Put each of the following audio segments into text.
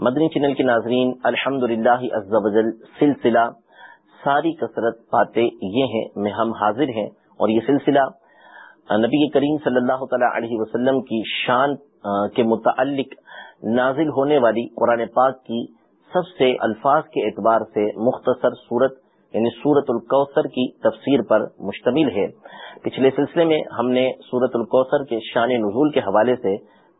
مدنی channel کے ناظرین الحمد للہ سلسلہ ساری کثرت باتیں یہ ہیں، میں ہم حاضر ہیں اور یہ سلسلہ نبی کریم صلی اللہ تعالی علیہ وسلم کی شان کے متعلق نازل ہونے والی قرآن پاک کی سب سے الفاظ کے اعتبار سے مختصر صورت یعنی سورت الکوثر کی تفسیر پر مشتمل ہے۔ پچھلے سلسلے میں ہم نے سورت الکوثر کے شان نزول کے حوالے سے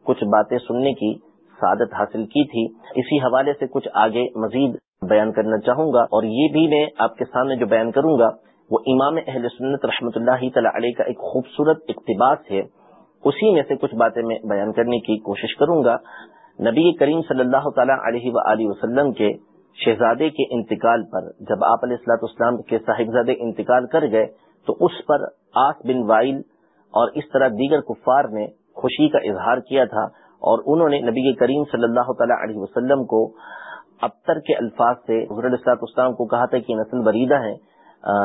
کچھ باتیں سننے کی سعادت حاصل کی تھی۔ اسی حوالے سے کچھ آگے مزید بیان کرنا چاہوں گا اور یہ بھی میں آپ کے سامنے جو بیان کروں گا، وہ امام اہل سنت رحمۃ اللہ تعالی علیہ کا ایک خوبصورت اقتباس ہے۔ اسی میں سے کچھ باتیں میں بیان کرنے کی کوشش کروں گا۔ نبی کریم صلی اللہ تعالی علیہ و وسلم کے شہزادے کے انتقال پر جب آپ علیہ السلاط اسلام کے صاحبزادے انتقال کر گئے، تو اس پر آس بن وائل اور اس طرح دیگر کفار نے خوشی کا اظہار کیا تھا۔ اور انہوں نے نبی کریم صلی اللہ تعالی علیہ وسلم کو ابتر کے الفاظ سے حضرت السلاط اسلام کو کہا تھا کہ نسل بریدہ ہے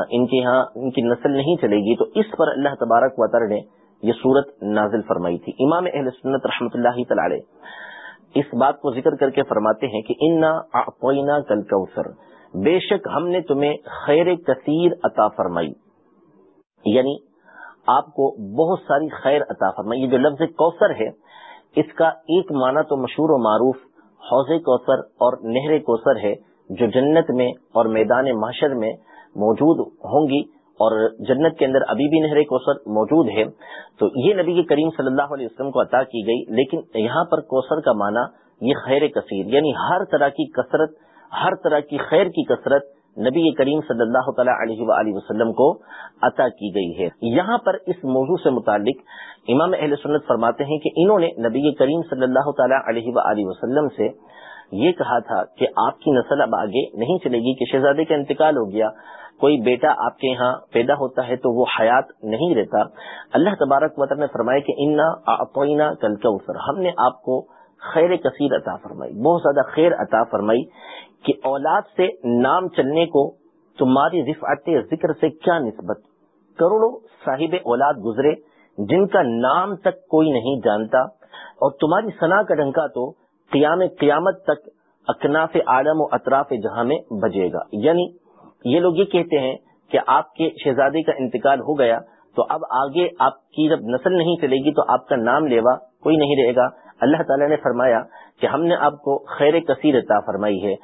ان کے یہاں ان کی نسل نہیں چلے گی۔ تو اس پر اللہ تبارک وطر نے یہ صورت نازل فرمائی تھی۔ امام اہل سنت رحمۃ اللہ تعالی اس بات کو ذکر کر کے فرماتے ہیں کہ انا کل کوثر بے شک ہم نے تمہیں خیر کثیر عطا فرمائی۔ یعنی آپ کو بہت ساری خیر عطا فرمائی۔ یہ جو لفظ کوثر ہے اس کا ایک معنی تو مشہور و معروف حوض کوثر اور نہر کوثر ہے، جو جنت میں اور میدان معاشر میں موجود ہوں گی اور جنت کے اندر ابھی بھی نہر کوثر موجود ہے۔ تو یہ نبی کریم صلی اللہ علیہ وسلم کو عطا کی گئی، لیکن یہاں پر کوثر کا معنی یہ خیر کثیر یعنی ہر طرح کی کثرت، ہر طرح کی خیر کی کثرت نبی کریم صلی اللہ تعالیٰ علیہ وآلہ وسلم کو عطا کی گئی ہے۔ یہاں پر اس موضوع سے متعلق امام اہل سنت فرماتے ہیں کہ انہوں نے نبی کریم صلی اللہ تعالیٰ علیہ وآلہ وسلم سے یہ کہا تھا کہ آپ کی نسل اب آگے نہیں چلے گی، کہ شہزادے کا انتقال ہو گیا، کوئی بیٹا آپ کے یہاں پیدا ہوتا ہے تو وہ حیات نہیں رہتا۔ اللہ تبارک وطر نے فرمایا کہ انا کل کا ہم نے آپ کو خیر کثیر عطا فرمائی، بہت زیادہ خیر عطا فرمائی۔ کہ اولاد سے نام چلنے کو تمہاری رفعت ذکر سے کیا نسبت؟ کروڑوں صاحب اولاد گزرے جن کا نام تک کوئی نہیں جانتا اور تمہاری سنا کا ڈنکا تو قیام قیامت تک اکناف عالم و اطراف جہاں میں بجے گا۔ یعنی یہ لوگ یہ کہتے ہیں کہ آپ کے شہزادی کا انتقال ہو گیا تو اب آگے آپ کی جب نسل نہیں چلے گی تو آپ کا نام لیوا کوئی نہیں رہے گا۔ اللہ تعالیٰ نے فرمایا کہ ہم نے آپ کو خیر کثیر عطا فرمائی ہے۔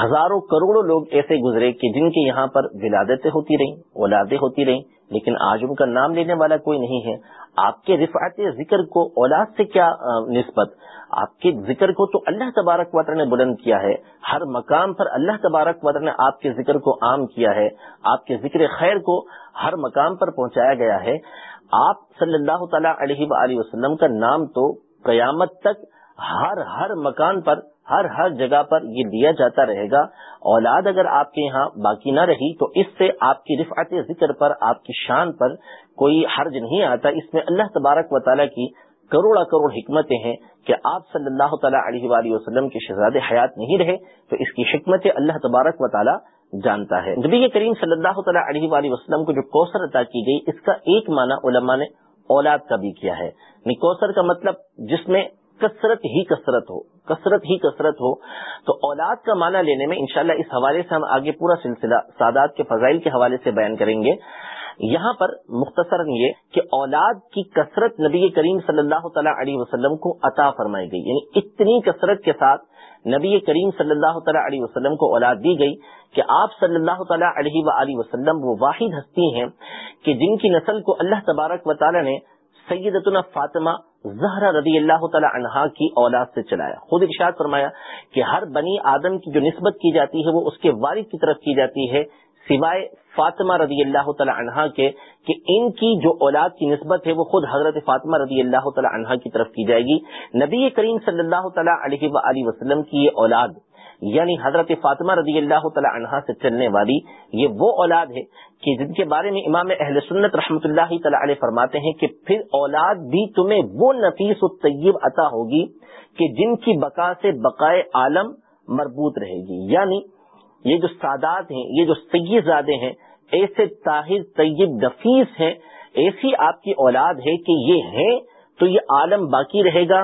ہزاروں کروڑوں لوگ ایسے گزرے کہ جن کے یہاں پر ولادتیں ہوتی رہیں، اولادیں ہوتی رہیں، لیکن آج ان کا نام لینے والا کوئی نہیں ہے۔ آپ کے رفعت ذکر کو اولاد سے کیا نسبت؟ آپ کے ذکر کو تو اللہ تبارک وطر نے بلند کیا ہے۔ ہر مقام پر اللہ تبارک وطر نے آپ کے ذکر کو عام کیا ہے۔ آپ کے ذکر خیر کو ہر مقام پر پہنچایا گیا ہے۔ آپ صلی اللہ تعالی علیہ وآلہ وسلم کا نام تو قیامت تک ہر ہر مکان پر ہر ہر جگہ پر یہ دیا جاتا رہے گا۔ اولاد اگر آپ کے یہاں باقی نہ رہی تو اس سے آپ کی رفعت ذکر پر، آپ کی شان پر کوئی حرج نہیں آتا۔ اس میں اللہ تبارک و تعالیٰ کی کروڑا کروڑ حکمتیں ہیں کہ آپ صلی اللہ تعالیٰ علیہ وآلہ وسلم کے شہزاد حیات نہیں رہے تو اس کی حکمت اللہ تبارک و تعالیٰ جانتا ہے۔ نبی کریم صلی اللہ تعالیٰ علیہ وآلہ وسلم کو جو کوثر عطا کی گئی، اس کا ایک معنی علماء نے اولاد کا بھی کیا ہے۔ یعنی کوثر کا مطلب جس میں کثرت ہی کثرت ہو۔ کثرت ہی کثرت ہو، تو اولاد کا معنی لینے میں انشاءاللہ اس حوالے سے ہم آگے پورا سلسلہ سادات کے فضائل کے حوالے سے بیان کریں گے۔ یہاں پر مختصر یہ کہ اولاد کی کثرت نبی کریم صلی اللہ تعالیٰ علیہ وسلم کو عطا فرمائی گئی۔ یعنی اتنی کثرت کے ساتھ نبی کریم صلی اللہ تعالیٰ علیہ وسلم کو اولاد دی گئی کہ آپ صلی اللہ تعالیٰ علیہ و وسلم وہ واحد ہستی ہیں کہ جن کی نسل کو اللہ تبارک و تعالیٰ نے سیدتنا فاطمہ زہرا رضی اللہ تعالی عنہا کی اولاد سے چلایا۔ خود ارشاد فرمایا کہ ہر بنی آدم کی جو نسبت کی جاتی ہے وہ اس کے والد کی طرف کی جاتی ہے، سوائے فاطمہ رضی اللہ تعالی عنہا کے، کہ ان کی جو اولاد کی نسبت ہے وہ خود حضرت فاطمہ رضی اللہ تعالی عنہا کی طرف کی جائے گی۔ نبی کریم صلی اللہ تعالی علیہ وآلہ وسلم کی یہ اولاد یعنی حضرت فاطمہ رضی اللہ تعالی عنہا سے چلنے والی یہ وہ اولاد ہے کہ جن کے بارے میں امام اہل سنت رحمۃ اللہ تعالی علیہ فرماتے ہیں کہ پھر اولاد بھی تمہیں وہ نفیس و طیب عطا ہوگی کہ جن کی بقا سے بقائے عالم مربوط رہے گی۔ یعنی یہ جو سادات ہیں، یہ جو سید زادے ہیں، ایسے طاہر، طیب، نفیس ہیں، ایسی آپ کی اولاد ہے کہ یہ ہے تو یہ عالم باقی رہے گا۔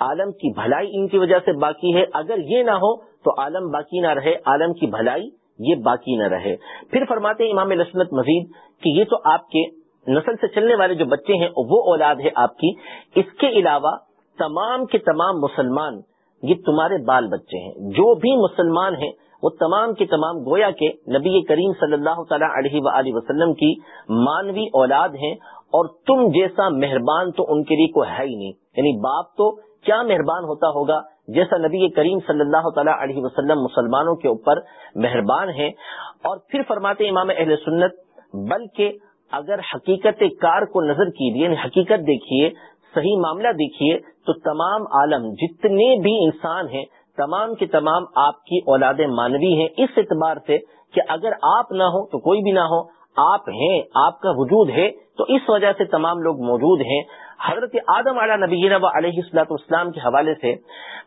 عالم کی بھلائی ان کی وجہ سے باقی ہے۔ اگر یہ نہ ہو تو عالم باقی نہ رہے، عالم کی بھلائی یہ باقی نہ رہے۔ پھر فرماتے امام لسمت مزید کہ یہ تو آپ کے نسل سے چلنے والے جو بچے ہیں، وہ اولاد ہے آپ کی۔ اس کے علاوہ تمام کے تمام مسلمان، یہ تمہارے بال بچے ہیں۔ جو بھی مسلمان ہیں، وہ تمام کے تمام گویا کے نبی کریم صلی اللہ تعالیٰ علیہ و وسلم کی مانوی اولاد ہیں۔ اور تم جیسا مہربان تو ان کے لیے کوئی ہے ہی نہیں۔ یعنی باپ تو کیا مہربان ہوتا ہوگا؟ جیسا نبی کریم صلی اللہ تعالیٰ علیہ وسلم مسلمانوں کے اوپر مہربان ہیں اور پھر فرماتے امام اہل سنت، بلکہ اگر حقیقت کار کو نظر کیجیے یعنی حقیقت دیکھیے، صحیح معاملہ دیکھیے، تو تمام عالم جتنے بھی انسان ہیں، تمام کے تمام آپ کی اولاد مانوی ہیں، اس اعتبار سے کہ اگر آپ نہ ہو تو کوئی بھی نہ ہو، آپ ہیں، آپ کا وجود ہے، تو اس وجہ سے تمام لوگ موجود ہیں۔ حضرت آدم علیہ نبی و علیہ السلاط اسلام کے حوالے سے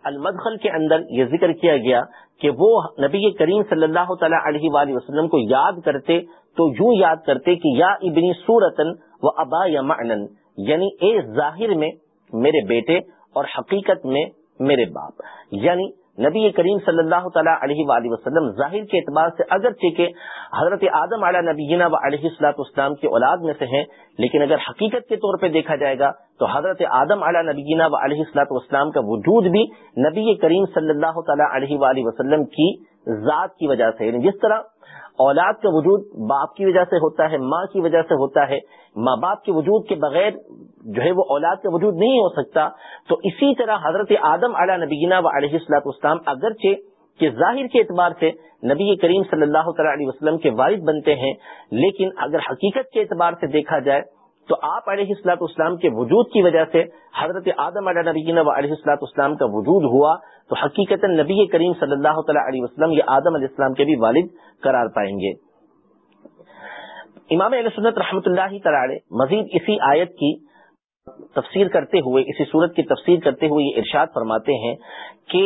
المدخل کے اندر یہ ذکر کیا گیا کہ وہ نبی کریم صلی اللہ تعالیٰ علیہ وآلہ وسلم کو یاد کرتے تو یوں یاد کرتے کہ یا ابنی صورتن و ابا یا معنن یعنی اے ظاہر میں میرے بیٹے اور حقیقت میں میرے باپ۔ یعنی نبی کریم صلی اللہ تعالیٰ علیہ وآلہ وسلم ظاہر کے اعتبار سے اگرچہ کہ حضرت آدم علیہ نبینا و علیہ السلاط اسلام کے اولاد میں سے ہیں، لیکن اگر حقیقت کے طور پہ دیکھا جائے گا تو حضرت آدم علیہ نبینا و علیہ السلاط اسلام کا وجود بھی نبی کریم صلی اللہ تعالیٰ علیہ وآلہ وسلم کی ذات کی وجہ سے یعنی جس طرح اولاد کا وجود باپ کی وجہ سے ہوتا ہے، ماں کی وجہ سے ہوتا ہے، ماں باپ کے وجود کے بغیر جو ہے وہ اولاد کا وجود نہیں ہو سکتا، تو اسی طرح حضرت آدم علیہ نبینا و علیہ السلاط اسلام اگرچہ کہ ظاہر کے اعتبار سے نبی کریم صلی اللہ تعالی علیہ وسلم کے والد بنتے ہیں، لیکن اگر حقیقت کے اعتبار سے دیکھا جائے تو آپ علیہ السلاط اسلام کے وجود کی وجہ سے حضرت آدم علیہ نبی و علیہ السلاط اسلام کا وجود ہوا، تو حقیقت نبی کریم صلی اللہ تعالیٰ علیہ وسلم یہ آدم علیہ السلام کے بھی والد قرار پائیں گے۔ امام علیہ سنت رحمۃ اللہ تعالی مزید اسی آیت کی تفسیر کرتے ہوئے، اسی صورت کی تفسیر کرتے ہوئے یہ ارشاد فرماتے ہیں کہ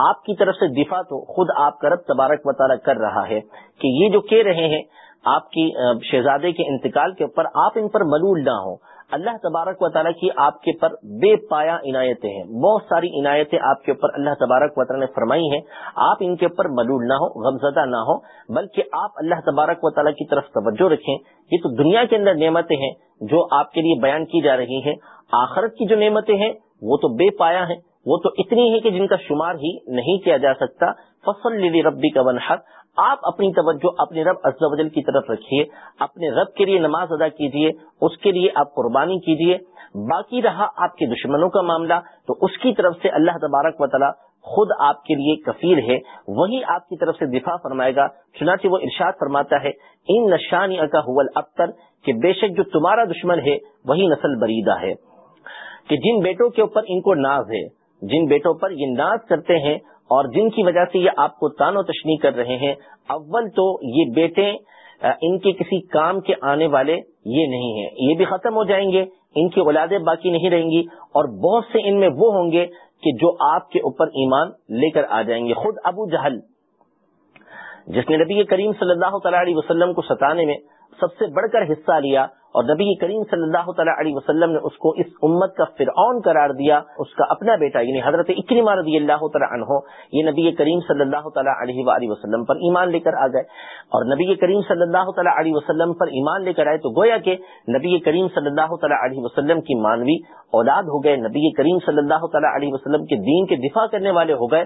آپ کی طرف سے دفاع تو خود آپ کا رب تبارک وطالعہ کر رہا ہے کہ یہ جو کہہ رہے ہیں آپ کی شہزادے کے انتقال کے اوپر آپ ان پر ملول نہ ہوں۔ اللہ تبارک و تعالیٰ کی آپ کے پر بے پایا عنایتیں ہیں۔ بہت ساری عنایتیں آپ کے اوپر اللہ تبارک و تعالیٰ نے فرمائی ہیں۔ آپ ان کے اوپر ملول نہ ہو غمزدہ نہ ہو بلکہ آپ اللہ تبارک و تعالیٰ کی طرف توجہ رکھیں۔ یہ تو دنیا کے اندر نعمتیں ہیں جو آپ کے لیے بیان کی جا رہی ہیں۔ آخرت کی جو نعمتیں ہیں، وہ تو بے پایا ہیں۔ وہ تو اتنی ہے کہ جن کا شمار ہی نہیں کیا جا سکتا۔ فصل ربی کا ونحق آپ اپنی توجہ اپنے رب ازل کی طرف رکھیے، اپنے رب کے لیے نماز ادا کیجیے، اس کے لیے آپ قربانی کیجیے۔ باقی رہا آپ کے دشمنوں کا معاملہ، تو اس کی طرف سے اللہ تبارک و تعالی خود آپ کے لیے کفیل ہے۔ وہی آپ کی طرف سے دفاع فرمائے گا۔ چنانچہ وہ ارشاد فرماتا ہے ان نشانی کا حول ابتر کہ بے شک جو تمہارا دشمن ہے، وہی نسل بریدہ ہے۔ کہ جن بیٹوں کے اوپر ان کو ناز ہے۔ جن بیٹوں پر یہ ناز کرتے ہیں اور جن کی وجہ سے یہ آپ کو تان و تشنی کر رہے ہیں، اول تو یہ بیٹے ان کے کسی کام کے آنے والے یہ نہیں ہیں۔ یہ بھی ختم ہو جائیں گے، ان کی اولادیں باقی نہیں رہیں گی اور بہت سے ان میں وہ ہوں گے کہ جو آپ کے اوپر ایمان لے کر آ جائیں گے۔ خود ابو جہل، جس نے نبی کریم صلی اللہ تعالی علیہ وسلم کو ستانے میں سب سے بڑھ کر حصہ لیا اور نبی کریم صلی اللہ تعالیٰ علیہ وسلم نے اس کو اس امت کا فرعون قرار دیا، اس کا اپنا بیٹا یعنی حضرت اکرما رضی اللہ تعالیٰ عنہ، یہ نبی کریم صلی اللہ تعالیٰ علیہ وآلہ وسلم پر ایمان لے کر آ گئے۔ اور نبی کریم صلی اللہ تعالیٰ علیہ وسلم پر ایمان لے کر آئے تو گویا کہ نبی کریم صلی اللہ تعالیٰ علیہ وسلم کی مانوی اولاد ہو گئے، نبی کریم صلی اللہ تعالیٰ علیہ وسلم کے دین کے دفاع کرنے والے ہو گئے۔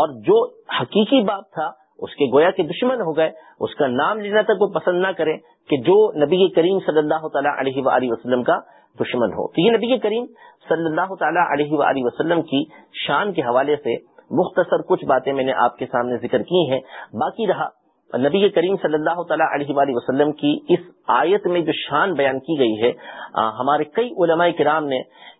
اور جو حقیقی باپ تھا اس کے گویا کے دشمن ہو گئے، اس کا نام لینا تک وہ پسند نہ کرے کہ جو نبی کریم صلی اللہ تعالیٰ علیہ وآلہ وسلم کا دشمن ہو۔ تو یہ نبی کریم صلی اللہ تعالیٰ علیہ وآلہ وسلم کی شان کے حوالے سے مختصر کچھ باتیں میں نے آپ کے سامنے ذکر کی ہیں۔ باقی رہا، نبی کریم صلی اللہ تعالیٰ علیہ وآلہ وسلم کی اس آیت میں جو شان بیان کی گئی ہے ہمارے کئی علماء کرام نے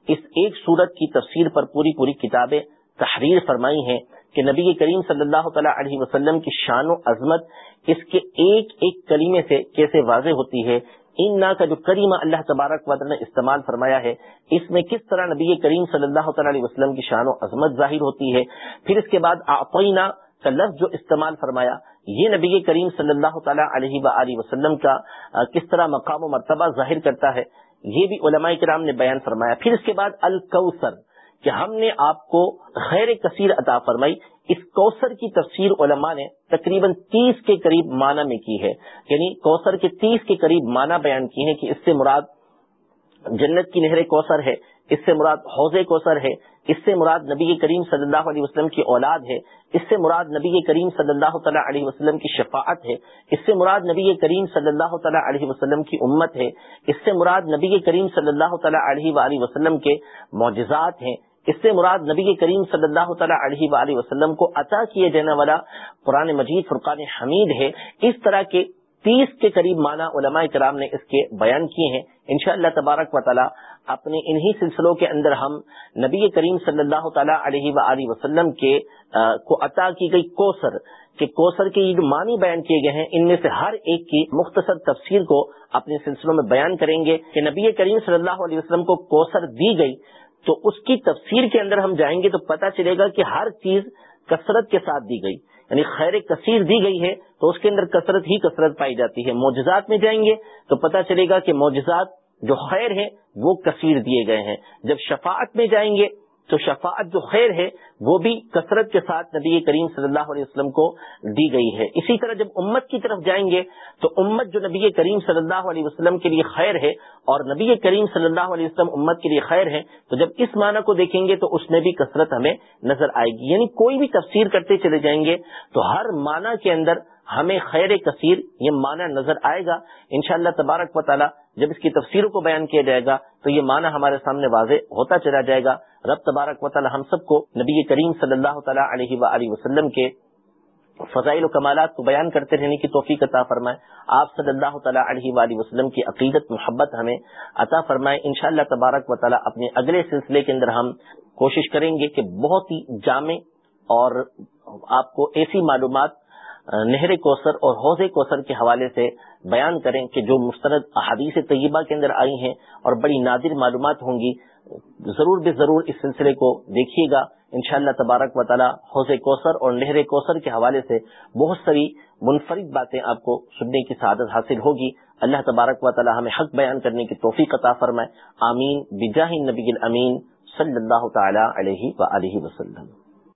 اس ایک صورت کی تفسیر پر پوری پوری کتابیں تحریر فرمائی ہیں۔ کہ نبی کریم صلی اللہ تعالیٰ علیہ وسلم کی شان و عظمت اس کے ایک ایک کلیمے سے کیسے واضح ہوتی ہے؟ ان نا کا جو کریمہ اللہ تبارک وطن نے استعمال فرمایا ہے، اس میں کس طرح نبی کریم صلی اللہ تعالیٰ علیہ وسلم کی شان و عظمت ظاہر ہوتی ہے؟ پھر اس کے بعد آئینہ کا لفظ جو استعمال فرمایا، یہ نبی کریم صلی اللہ تعالیٰ علیہ و وسلم کا کس طرح مقام و مرتبہ ظاہر کرتا ہے، یہ بھی علماء کرام نے بیان فرمایا۔ پھر اس کے بعد الکوثر کہ ہم نے آپ کو خیر کثیر عطا فرمائی۔ اس کوثر کی تفسیر علماء نے تقریباً تیس کے قریب معنی میں کی ہے۔ یعنی کوثر کے تیس کے قریب معنی بیان کی ہے کہ اس سے مراد جنت کی نہر کوثر ہے، اس سے مراد حوض کوثر ہے، اس سے مراد نبی کریم صلی اللہ علیہ وسلم کی اولاد ہے، اس سے مراد نبی کریم صلی اللہ تعالیٰ علیہ وسلم کی شفاعت ہے، اس سے مراد نبی کریم صلی اللہ تعالیٰ علیہ وسلم کی امت ہے، اس سے مراد نبی کریم صلی اللہ تعالیٰ علیہ وآلہ وسلم کے معجزات ہیں۔ اس سے مراد نبی کریم صلی اللہ تعالیٰ علیہ وآلہ وسلم کو عطا کیے جانے والا قرآن مجید فرقان حمید ہے۔ اس طرح کے تیس کے قریب معنی علماء کرام نے اس کے بیان کیے ہیں۔ انشاءاللہ تبارک و تعالی اپنے انہی سلسلوں کے اندر ہم نبی کریم صلی اللہ تعالیٰ علیہ و وسلم کے کو عطا کی گئی کوسر کہ کوسر کے یہ جو معنی بیان کیے گئے ہیں، ان میں سے ہر ایک کی مختصر تفسیر کو اپنے سلسلوں میں بیان کریں گے کہ نبی کریم صلی اللہ علیہ وسلم کو کوسر دی گئی۔ تو اس کی تفسیر کے اندر ہم جائیں گے تو پتہ چلے گا کہ ہر چیز کثرت کے ساتھ دی گئی۔ یعنی خیر کثیر دی گئی ہے تو اس کے اندر کثرت ہی کثرت پائی جاتی ہے۔ معجزات میں جائیں گے تو پتہ چلے گا کہ معجزات جو خیر ہیں وہ کثیر دیے گئے ہیں۔ جب شفاعت میں جائیں گے تو شفاعت جو خیر ہے وہ بھی کثرت کے ساتھ نبی کریم صلی اللہ علیہ وسلم کو دی گئی ہے۔ اسی طرح جب امت کی طرف جائیں گے تو امت جو نبی کریم صلی اللہ علیہ وسلم کے لیے خیر ہے اور نبی کریم صلی اللہ علیہ وسلم امت کے لیے خیر ہے تو جب اس معنی کو دیکھیں گے تو اس میں بھی کثرت ہمیں نظر آئے گی۔ یعنی کوئی بھی تفسیر کرتے چلے جائیں گے تو ہر معنی کے اندر ہمیں خیر کثیر یہ معنی نظر آئے گا۔ انشاءاللہ تبارک و تعالی جب اس کی تفسیروں کو بیان کیا جائے گا تو یہ معنی ہمارے سامنے واضح ہوتا چلا جائے گا۔ رب تبارک و تعالی ہم سب کو نبی کریم صلی اللہ تعالیٰ علیہ و وسلم کے فضائل و کمالات کو بیان کرتے رہنے کی توفیق عطا فرمائے۔ آپ صلی اللہ تعالیٰ علیہ وآلہ وسلم کی عقیدت، محبت ہمیں عطا فرمائے۔ انشاءاللہ تبارک و تعالیٰ اپنے اگلے سلسلے کے اندر ہم کوشش کریں گے کہ بہت ہی جامع اور آپ کو ایسی معلومات نہر کوثر اور حوض کوثر کے حوالے سے بیان کریں کہ جو مستند احادیث طیبہ کے اندر آئی ہیں اور بڑی نادر معلومات ہوں گی، ضرور بے ضرور اس سلسلے کو دیکھیے گا۔ انشاءاللہ تبارک و تعالی حوض کوثر اور نہر کوثر کے حوالے سے بہت ساری منفرد باتیں آپ کو سننے کی سعادت حاصل ہوگی۔ اللہ تبارک و تعالی ہمیں حق بیان کرنے کی توفیق عطا فرمائے۔ آمین۔ بجاہ نبی الامین صلی اللہ تعالی علیہ و وسلم۔